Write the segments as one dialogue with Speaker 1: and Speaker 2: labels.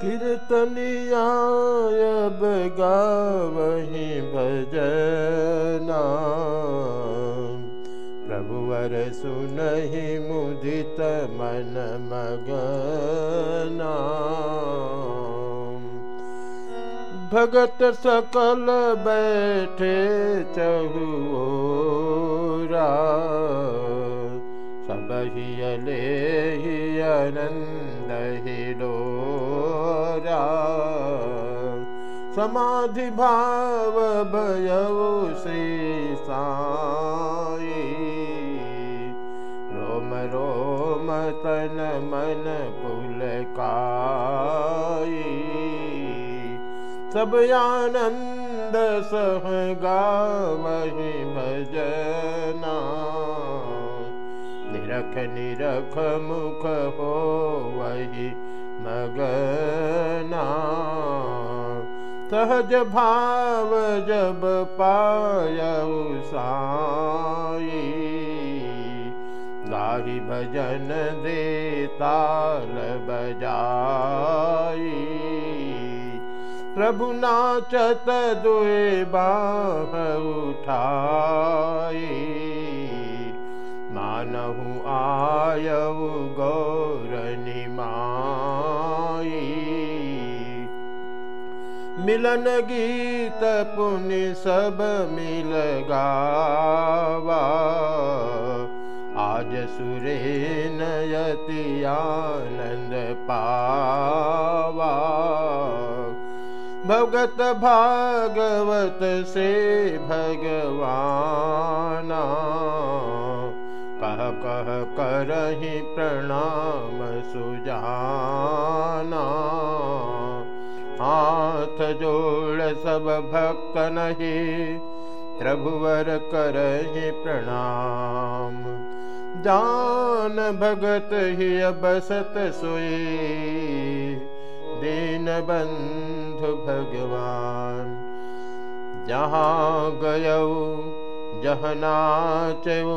Speaker 1: कीर्तनियाय बगावहि भजना। प्रभुवर सुनहि मुदित मन मगना। भगत सकल बैठे चहुरा सब हियले ही समाधि भाव भयौ श्री साई। रोम रोम तन मन पुलकाई सब आनंद सह गावहि भजना। निरख निरख मुख हो वही मगना सहज भाव जब पाय साई। गाही भजन दे ताल बजाई। प्रभु नाचत दुए बाह उठाई। मानहु आयऊ गौरनी मिलन गीत पुण्य सब मिल गावा। आज सुरे नयति आनंद पावा। भगत भागवत से भगवाना। कह कह करहि प्रणाम सुजाना हाथ जोड़ सब भक्त नहीं प्रभुवर करहि प्रणाम। जान भगत ही बसत सोए दीन बंधु भगवान। जहाँ जह नाचऊ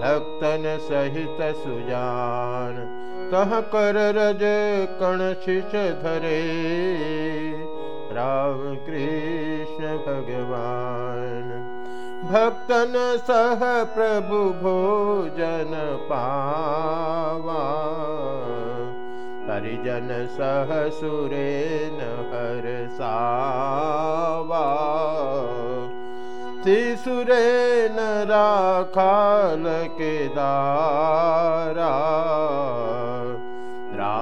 Speaker 1: भक्तन सहित सुजान कह कर रज कण शिष धरे। राम कृष्ण भगवान भक्तन सह प्रभु भोजन पावा। परिजन सह सुरेन हर सावा। सुरेन राखाल के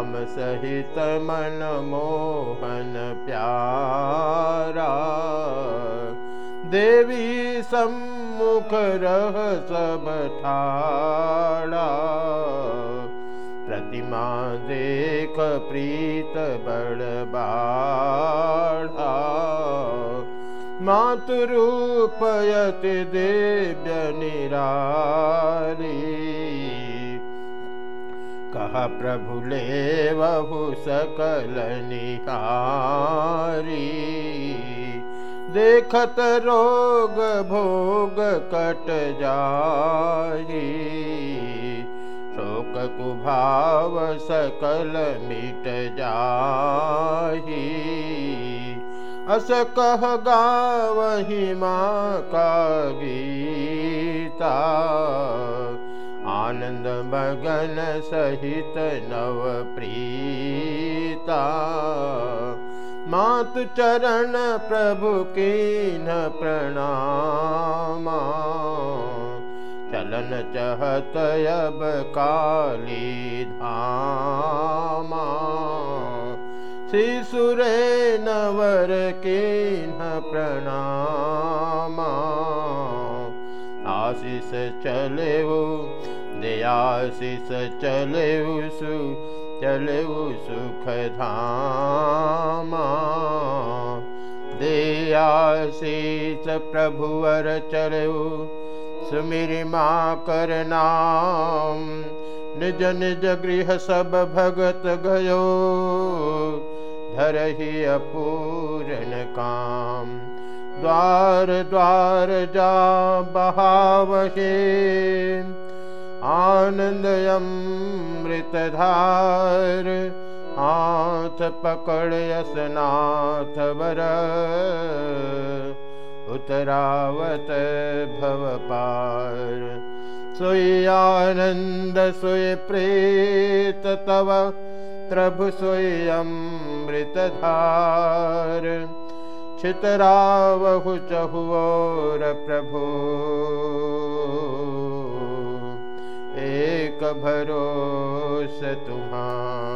Speaker 1: राम सहित मन मोहन प्यारा देवी सम्मुख रह सब ठाड़ा। प्रतिमा देख प्रीत बड़ मातुरूपयति देव्य निरारी प्रभु बहु सकल निहारी देखत रोग भोग कट जाही शोक कुभाव सकल मिट जाही। अस कह गावही माँ का गीता आनंद मगन सहित नव प्रीता मातु चरण प्रभु की न प्रणामा। चलन चहत अब काली धामा। शिशुरे नवर प्रणामा। आशीष चले वो दयाशीष चले चले सुख धामा दयाशीष प्रभुवर चले सुमिर माँ निज निज गृह सब भगत गयो धरही अपूर्ण काम। द्वार द्वार जा बहावहे आनन्दयमृतधार हाथ पकड़ यसनाथ वर। उतरावत भव पार। सोई आनंद सोई प्रेत तव प्रभु धार छितरावहु चहुओर प्रभु भरोस तुम्हार